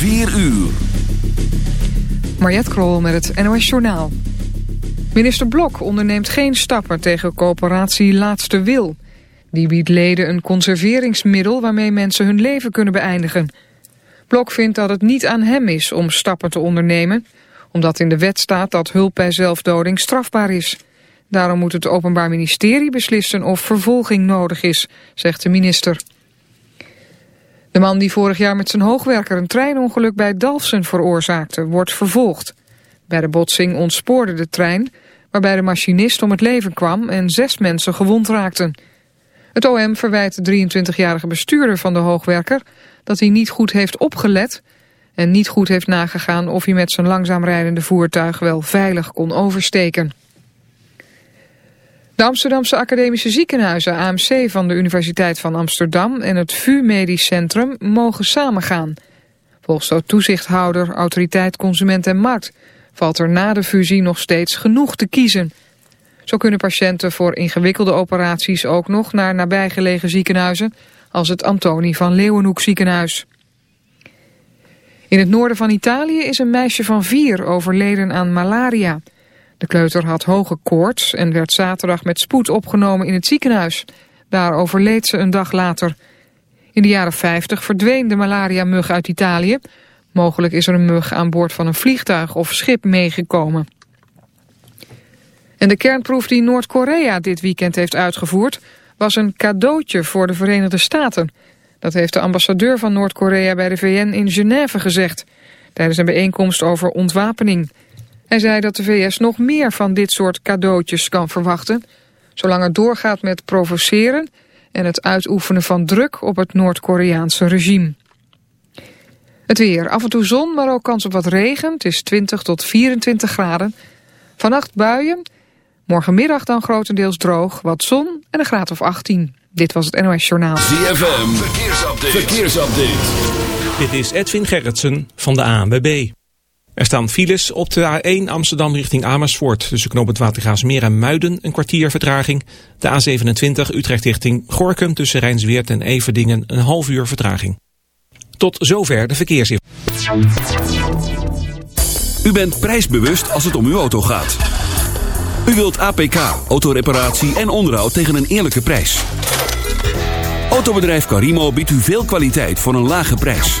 4 uur. Mariette Krol met het NOS Journaal. Minister Blok onderneemt geen stappen tegen coöperatie Laatste Wil. Die biedt leden een conserveringsmiddel waarmee mensen hun leven kunnen beëindigen. Blok vindt dat het niet aan hem is om stappen te ondernemen... omdat in de wet staat dat hulp bij zelfdoding strafbaar is. Daarom moet het Openbaar Ministerie beslissen of vervolging nodig is, zegt de minister. De man die vorig jaar met zijn hoogwerker een treinongeluk bij Dalfsen veroorzaakte, wordt vervolgd. Bij de botsing ontspoorde de trein, waarbij de machinist om het leven kwam en zes mensen gewond raakten. Het OM verwijt de 23-jarige bestuurder van de hoogwerker dat hij niet goed heeft opgelet en niet goed heeft nagegaan of hij met zijn langzaam rijdende voertuig wel veilig kon oversteken. De Amsterdamse Academische Ziekenhuizen AMC van de Universiteit van Amsterdam en het VU Medisch Centrum mogen samengaan. Volgens de toezichthouder Autoriteit Consument en Markt valt er na de fusie nog steeds genoeg te kiezen. Zo kunnen patiënten voor ingewikkelde operaties ook nog naar nabijgelegen ziekenhuizen als het Antoni van Leeuwenhoek ziekenhuis. In het noorden van Italië is een meisje van vier overleden aan malaria. De kleuter had hoge koorts en werd zaterdag met spoed opgenomen in het ziekenhuis. Daar overleed ze een dag later. In de jaren 50 verdween de malaria-mug uit Italië. Mogelijk is er een mug aan boord van een vliegtuig of schip meegekomen. En de kernproef die Noord-Korea dit weekend heeft uitgevoerd... was een cadeautje voor de Verenigde Staten. Dat heeft de ambassadeur van Noord-Korea bij de VN in Genève gezegd... tijdens een bijeenkomst over ontwapening... Hij zei dat de VS nog meer van dit soort cadeautjes kan verwachten... zolang het doorgaat met provoceren en het uitoefenen van druk op het Noord-Koreaanse regime. Het weer. Af en toe zon, maar ook kans op wat regen. Het is 20 tot 24 graden. Vannacht buien. Morgenmiddag dan grotendeels droog. Wat zon en een graad of 18. Dit was het NOS Journaal. ZFM. Verkeersupdate. Verkeersupdate. Dit is Edwin Gerritsen van de ANWB. Er staan files op de A1 Amsterdam richting Amersfoort. Tussen knoop het Watergaasmeer en Muiden een kwartier vertraging. De A27 Utrecht richting Gorkum tussen Rijnsweert en Everdingen een half uur vertraging. Tot zover de verkeersinformatie. U bent prijsbewust als het om uw auto gaat. U wilt APK, autoreparatie en onderhoud tegen een eerlijke prijs. Autobedrijf Carimo biedt u veel kwaliteit voor een lage prijs.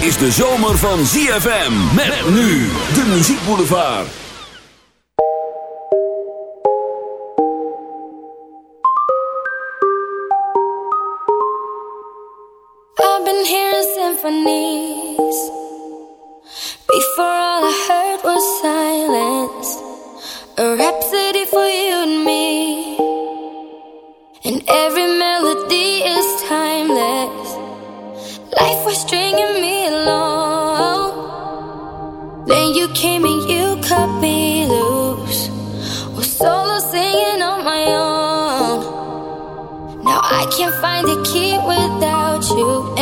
Is de zomer van ZFM. Met nu de muziekboulevard. I've been hearing symphonies. Before all I heard was silence. A rhapsody for you and me. And every find a key without you.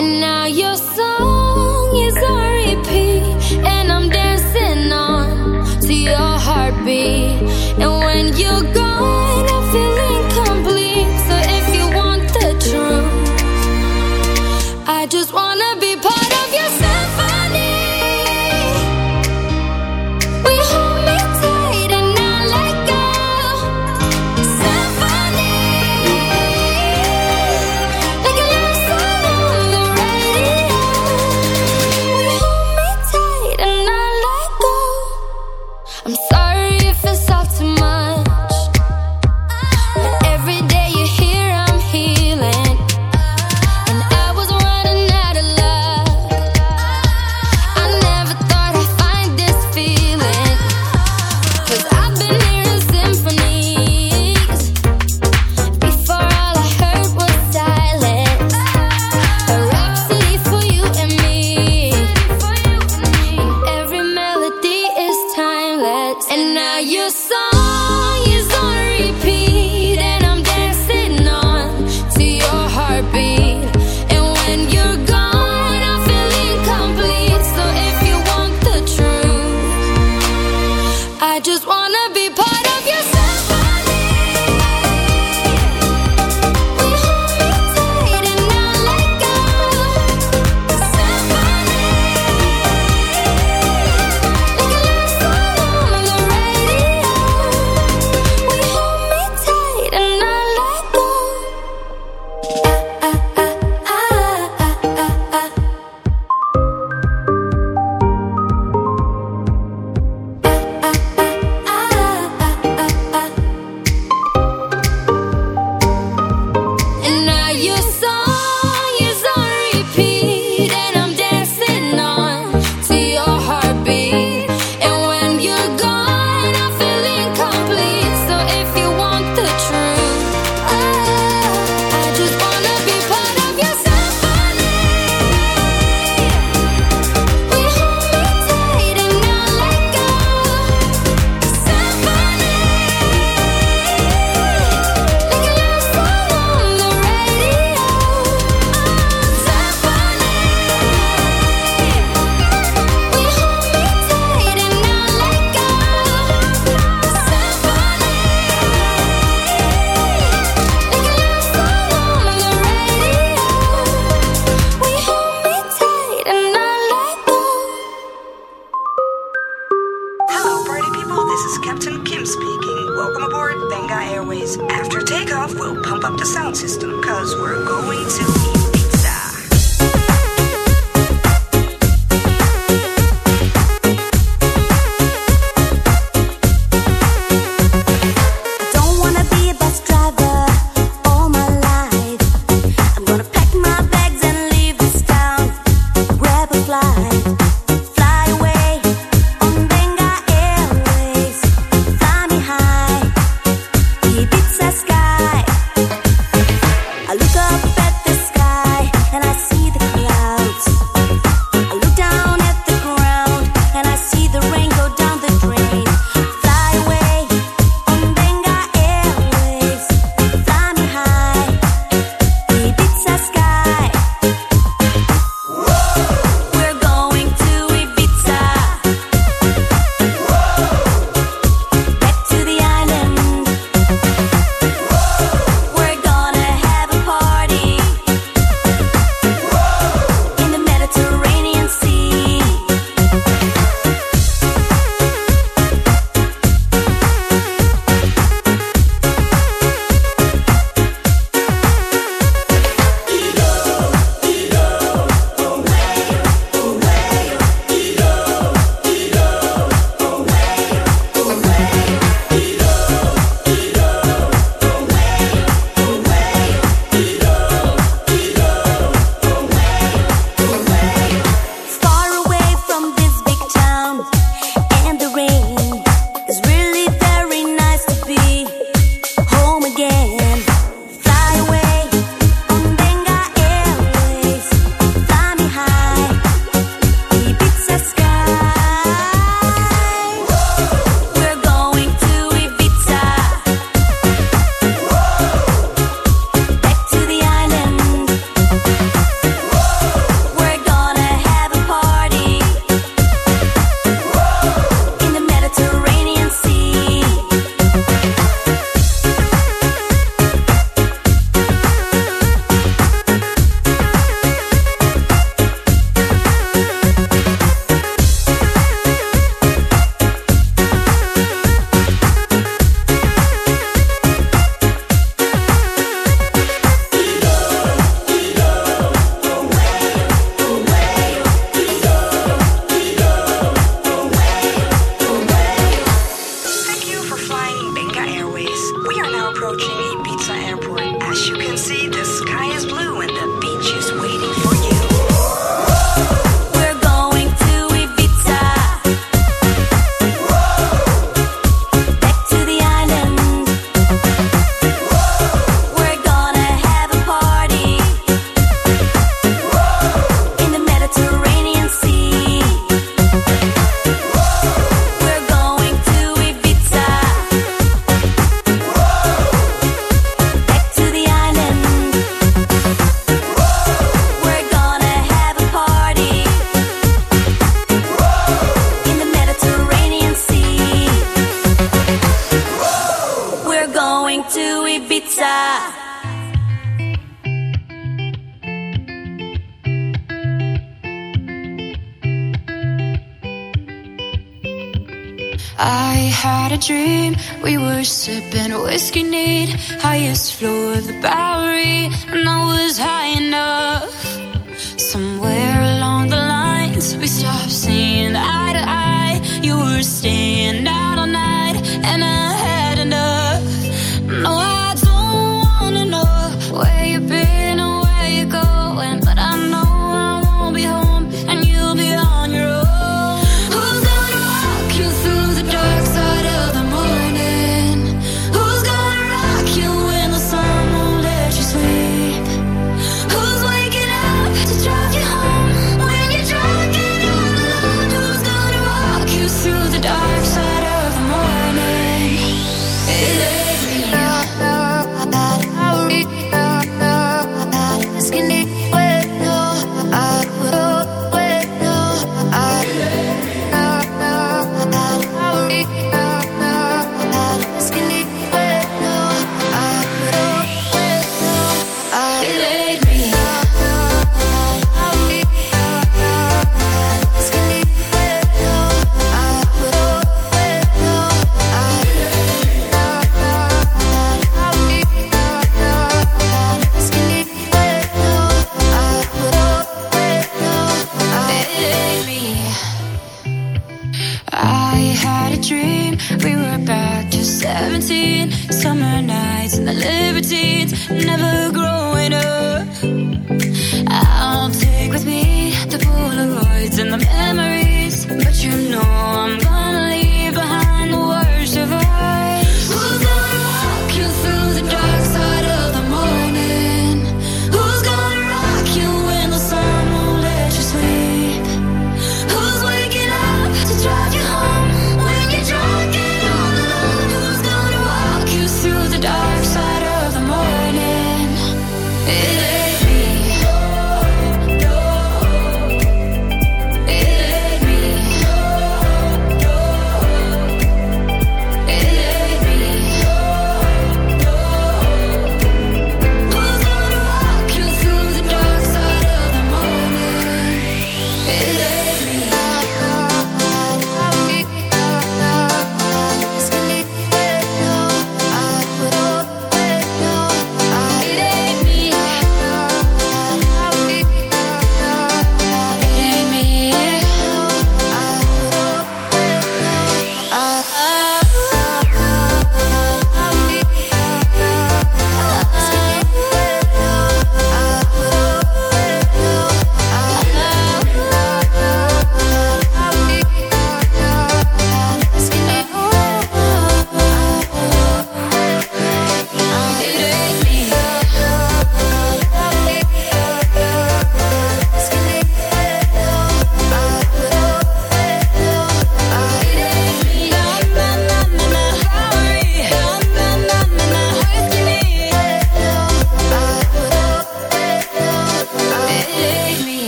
You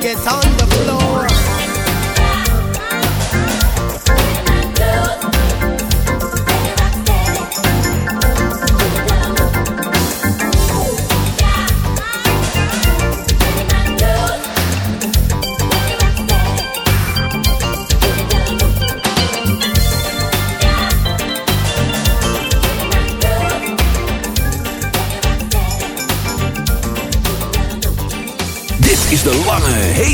get on the floor.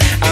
I'm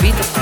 Beat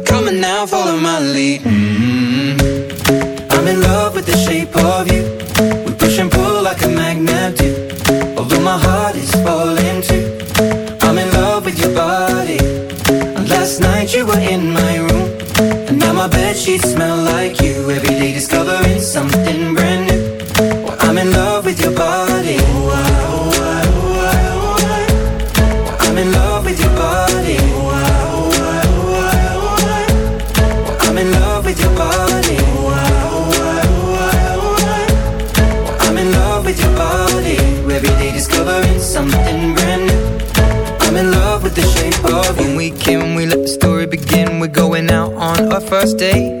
sheets smell like you. Every day discovering something brand new. Well, I'm in love with your body. Oh, I, oh, I, oh, I, oh, I. Well, I'm in love with your body. Oh, I, oh, I, oh, I, oh, I. Well, I'm in love with your body. Oh, I, oh, I, oh, I, oh, I. Well, I'm in love with your body. Every day discovering something brand new. I'm in love with the shape of you. When we came, we let the story begin. We're going out on our first date.